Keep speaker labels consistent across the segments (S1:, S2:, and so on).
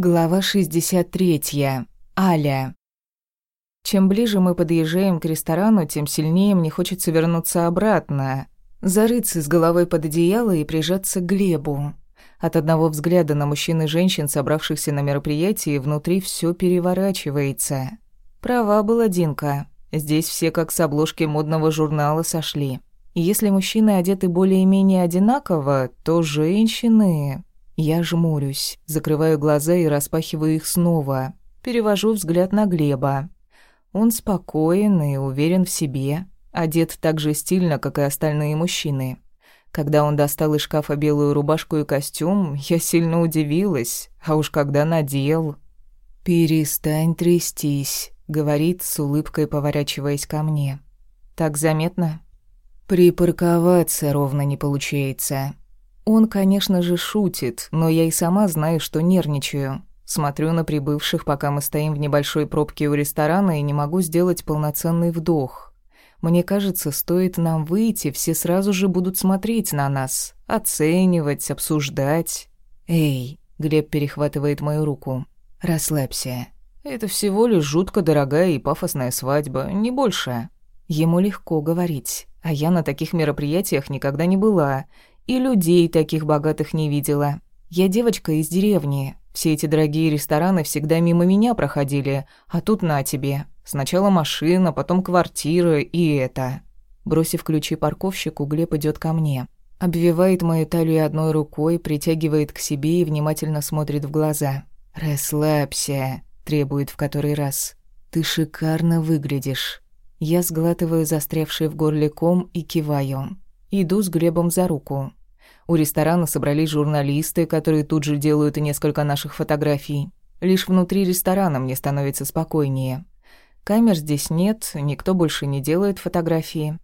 S1: Глава 63. Аля. Чем ближе мы подъезжаем к ресторану, тем сильнее мне хочется вернуться обратно, зарыться с головой под одеяло и прижаться к Глебу. От одного взгляда на мужчин и женщин, собравшихся на мероприятии, внутри все переворачивается. Права была Динка. Здесь все как с обложки модного журнала сошли. И если мужчины одеты более-менее одинаково, то женщины... Я жмурюсь, закрываю глаза и распахиваю их снова. Перевожу взгляд на Глеба. Он спокоен и уверен в себе, одет так же стильно, как и остальные мужчины. Когда он достал из шкафа белую рубашку и костюм, я сильно удивилась, а уж когда надел... «Перестань трястись», — говорит с улыбкой, поворачиваясь ко мне. «Так заметно?» «Припарковаться ровно не получается. Он, конечно же, шутит, но я и сама знаю, что нервничаю. Смотрю на прибывших, пока мы стоим в небольшой пробке у ресторана и не могу сделать полноценный вдох. Мне кажется, стоит нам выйти, все сразу же будут смотреть на нас, оценивать, обсуждать. «Эй», — Глеб перехватывает мою руку, — «расслабься. Это всего лишь жутко дорогая и пафосная свадьба, не больше». Ему легко говорить, а я на таких мероприятиях никогда не была и людей таких богатых не видела. Я девочка из деревни. Все эти дорогие рестораны всегда мимо меня проходили, а тут на тебе. Сначала машина, потом квартира и это. Бросив ключи парковщику, Глеб идет ко мне. Обвивает мою талию одной рукой, притягивает к себе и внимательно смотрит в глаза. «Расслабься», — требует в который раз. «Ты шикарно выглядишь». Я сглатываю застрявший в горле ком и киваю. Иду с Глебом за руку. У ресторана собрались журналисты, которые тут же делают несколько наших фотографий. Лишь внутри ресторана мне становится спокойнее. Камер здесь нет, никто больше не делает фотографии.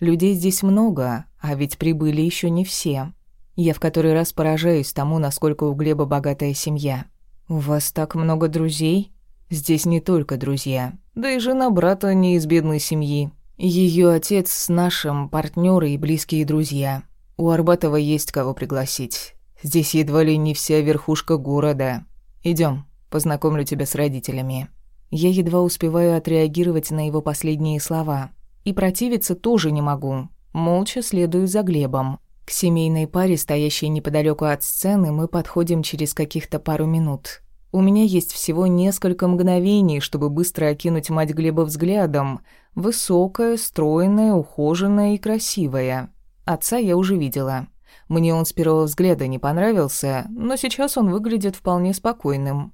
S1: Людей здесь много, а ведь прибыли еще не все. Я в который раз поражаюсь тому, насколько у Глеба богатая семья. «У вас так много друзей?» «Здесь не только друзья. Да и жена брата не из бедной семьи. Ее отец с нашим партнеры и близкие друзья. У Арбатова есть кого пригласить. Здесь едва ли не вся верхушка города. Идем, познакомлю тебя с родителями». Я едва успеваю отреагировать на его последние слова. И противиться тоже не могу. Молча следую за Глебом. К семейной паре, стоящей неподалеку от сцены, мы подходим через каких-то пару минут. У меня есть всего несколько мгновений, чтобы быстро окинуть мать Глеба взглядом. Высокая, стройная, ухоженная и красивая. Отца я уже видела. Мне он с первого взгляда не понравился, но сейчас он выглядит вполне спокойным.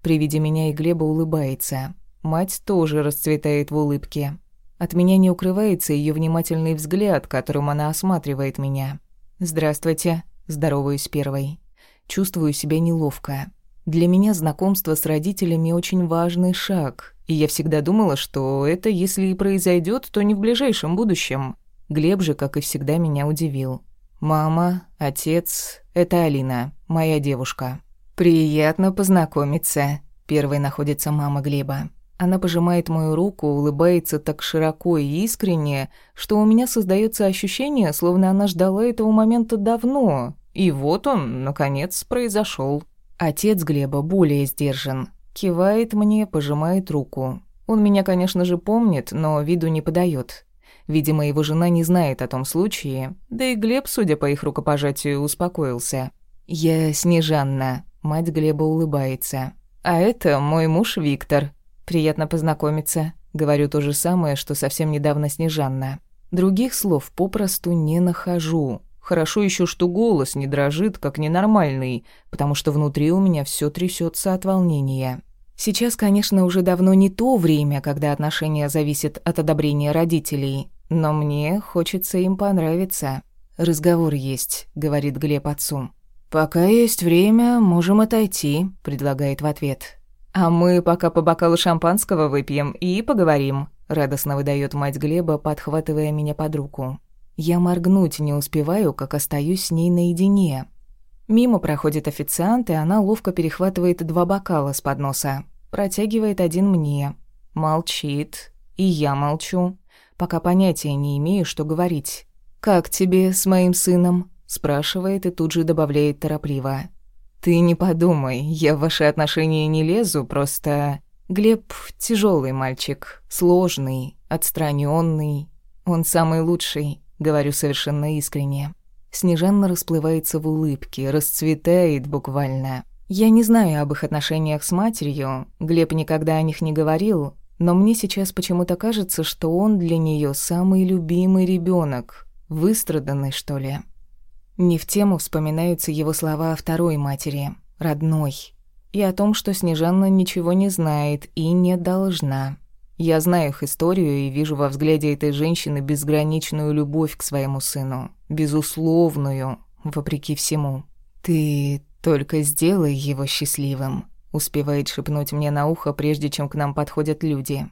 S1: При виде меня и Глеба улыбается. Мать тоже расцветает в улыбке. От меня не укрывается ее внимательный взгляд, которым она осматривает меня. «Здравствуйте», – здороваюсь первой. Чувствую себя неловко. Для меня знакомство с родителями очень важный шаг, и я всегда думала, что это, если и произойдет, то не в ближайшем будущем. Глеб же, как и всегда, меня удивил. «Мама, отец, это Алина, моя девушка». «Приятно познакомиться», — первой находится мама Глеба. Она пожимает мою руку, улыбается так широко и искренне, что у меня создается ощущение, словно она ждала этого момента давно. И вот он, наконец, произошел. Отец Глеба более сдержан. Кивает мне, пожимает руку. Он меня, конечно же, помнит, но виду не подает. Видимо, его жена не знает о том случае, да и Глеб, судя по их рукопожатию, успокоился. «Я Снежанна», — мать Глеба улыбается. «А это мой муж Виктор. Приятно познакомиться». Говорю то же самое, что совсем недавно Снежанна. Других слов попросту не нахожу. Хорошо еще, что голос не дрожит, как ненормальный, потому что внутри у меня все трясется от волнения. Сейчас, конечно, уже давно не то время, когда отношения зависят от одобрения родителей, но мне хочется им понравиться. Разговор есть, говорит Глеб отцу. Пока есть время, можем отойти, предлагает в ответ. А мы пока по бокалу шампанского выпьем и поговорим, радостно выдает мать Глеба, подхватывая меня под руку. Я моргнуть не успеваю, как остаюсь с ней наедине. Мимо проходит официант, и она ловко перехватывает два бокала с подноса. Протягивает один мне. Молчит. И я молчу пока понятия не имею, что говорить. «Как тебе с моим сыном?» – спрашивает и тут же добавляет торопливо. Ты не подумай, я в ваши отношения не лезу, просто... Глеб тяжелый мальчик, сложный, отстраненный. Он самый лучший, говорю совершенно искренне. Снежанна расплывается в улыбке, расцветает буквально. Я не знаю об их отношениях с матерью, Глеб никогда о них не говорил, но мне сейчас почему-то кажется, что он для нее самый любимый ребенок, выстраданный, что ли. Не в тему вспоминаются его слова о второй матери, родной, и о том, что Снежанна ничего не знает и не должна. Я знаю их историю и вижу во взгляде этой женщины безграничную любовь к своему сыну, безусловную, вопреки всему. «Ты только сделай его счастливым», — успевает шепнуть мне на ухо, прежде чем к нам подходят люди.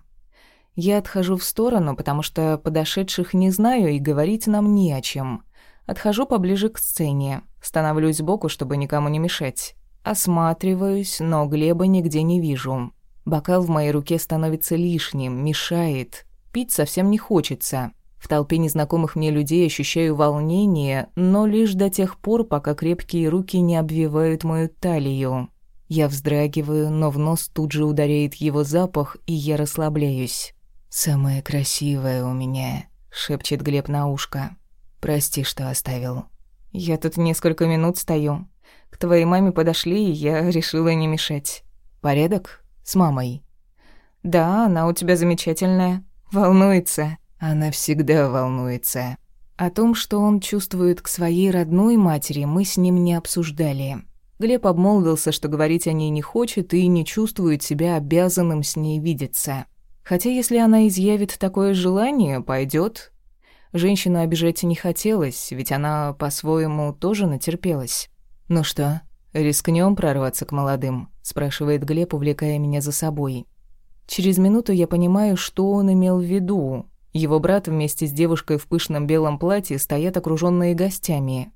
S1: Я отхожу в сторону, потому что подошедших не знаю и говорить нам не о чем. Отхожу поближе к сцене, становлюсь сбоку, чтобы никому не мешать. Осматриваюсь, но Глеба нигде не вижу. Бокал в моей руке становится лишним, мешает. Пить совсем не хочется. В толпе незнакомых мне людей ощущаю волнение, но лишь до тех пор, пока крепкие руки не обвивают мою талию. Я вздрагиваю, но в нос тут же ударяет его запах, и я расслабляюсь. «Самое красивое у меня», — шепчет Глеб на ушко. «Прости, что оставил». «Я тут несколько минут стою. К твоей маме подошли, и я решила не мешать». «Порядок?» С мамой. Да, она у тебя замечательная. Волнуется. Она всегда волнуется. О том, что он чувствует к своей родной матери, мы с ним не обсуждали. Глеб обмолвился, что говорить о ней не хочет и не чувствует себя обязанным с ней видеться. Хотя если она изъявит такое желание, пойдет. Женщину обижать не хотелось, ведь она по-своему тоже натерпелась. Ну что, рискнем прорваться к молодым? спрашивает Глеб, увлекая меня за собой. Через минуту я понимаю, что он имел в виду. Его брат вместе с девушкой в пышном белом платье стоят окружённые гостями.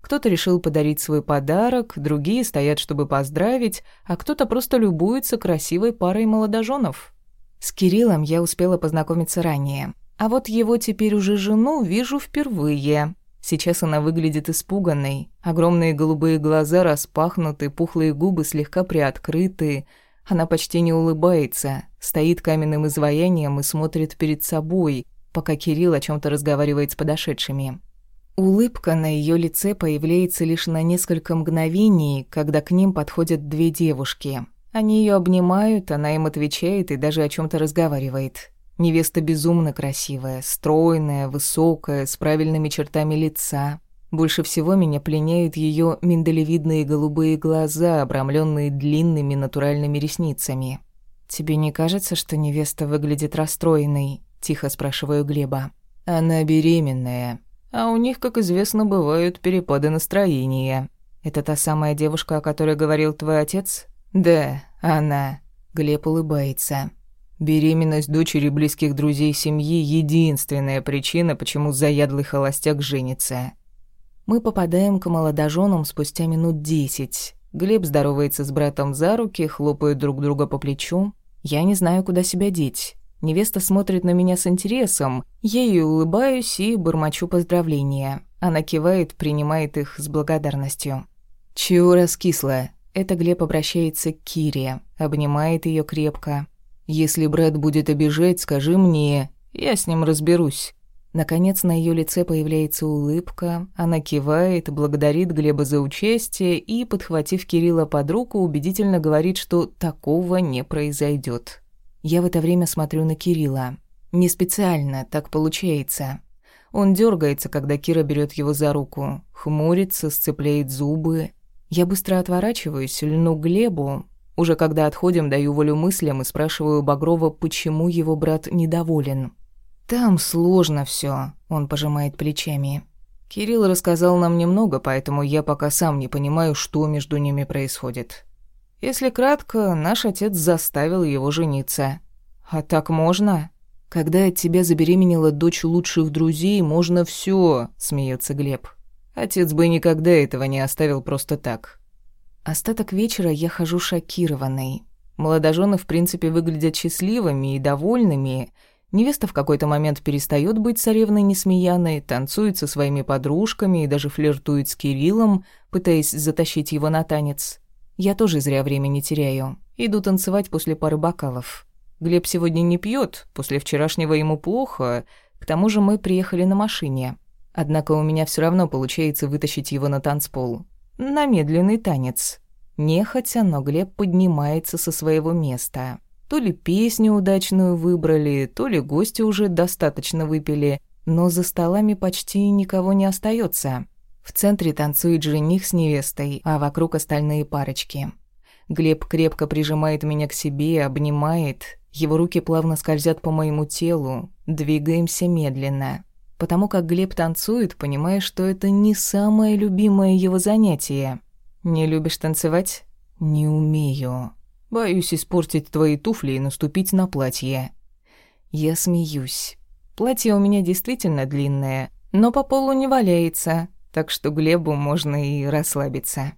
S1: Кто-то решил подарить свой подарок, другие стоят, чтобы поздравить, а кто-то просто любуется красивой парой молодоженов. С Кириллом я успела познакомиться ранее, а вот его теперь уже жену вижу впервые. Сейчас она выглядит испуганной. Огромные голубые глаза распахнуты, пухлые губы слегка приоткрыты. Она почти не улыбается, стоит каменным изваянием и смотрит перед собой, пока Кирилл о чем то разговаривает с подошедшими. Улыбка на ее лице появляется лишь на несколько мгновений, когда к ним подходят две девушки. Они ее обнимают, она им отвечает и даже о чем то разговаривает. Невеста безумно красивая, стройная, высокая, с правильными чертами лица. Больше всего меня пленяют ее миндалевидные голубые глаза, обрамленные длинными натуральными ресницами. «Тебе не кажется, что невеста выглядит расстроенной?» – тихо спрашиваю Глеба. «Она беременная, а у них, как известно, бывают перепады настроения. Это та самая девушка, о которой говорил твой отец?» «Да, она». Глеб улыбается. Беременность дочери близких друзей семьи – единственная причина, почему заядлый холостяк женится. Мы попадаем к молодоженам спустя минут десять. Глеб здоровается с братом за руки, хлопают друг друга по плечу. Я не знаю, куда себя деть. Невеста смотрит на меня с интересом. Я ей улыбаюсь и бормочу поздравления. Она кивает, принимает их с благодарностью. «Чего раскисла?» Это Глеб обращается к Кире, обнимает ее крепко. Если брат будет обижать, скажи мне, я с ним разберусь». Наконец на ее лице появляется улыбка, она кивает, благодарит Глеба за участие и, подхватив Кирилла под руку, убедительно говорит, что такого не произойдет. Я в это время смотрю на Кирилла. Не специально, так получается. Он дергается, когда Кира берет его за руку, хмурится, сцепляет зубы. Я быстро отворачиваюсь, льну Глебу, уже когда отходим, даю волю мыслям и спрашиваю Багрова, почему его брат недоволен. «Там сложно все, он пожимает плечами. «Кирилл рассказал нам немного, поэтому я пока сам не понимаю, что между ними происходит. Если кратко, наш отец заставил его жениться. А так можно?» «Когда от тебя забеременела дочь лучших друзей, можно все, смеется Глеб. «Отец бы никогда этого не оставил просто так. Остаток вечера я хожу шокированной. Молодожены в принципе выглядят счастливыми и довольными. Невеста в какой-то момент перестает быть царевной Несмеяной, танцует со своими подружками и даже флиртует с Кириллом, пытаясь затащить его на танец. Я тоже зря времени теряю. Иду танцевать после пары бокалов. Глеб сегодня не пьет, после вчерашнего ему плохо. К тому же мы приехали на машине. Однако у меня все равно получается вытащить его на танцпол. На медленный танец. Нехотя, но Глеб поднимается со своего места. То ли песню удачную выбрали, то ли гости уже достаточно выпили, но за столами почти никого не остается. В центре танцует жених с невестой, а вокруг остальные парочки. Глеб крепко прижимает меня к себе, обнимает. Его руки плавно скользят по моему телу. Двигаемся медленно. Потому как Глеб танцует, понимая, что это не самое любимое его занятие. «Не любишь танцевать?» «Не умею», Боюсь испортить твои туфли и наступить на платье. Я смеюсь. Платье у меня действительно длинное, но по полу не валяется, так что Глебу можно и расслабиться.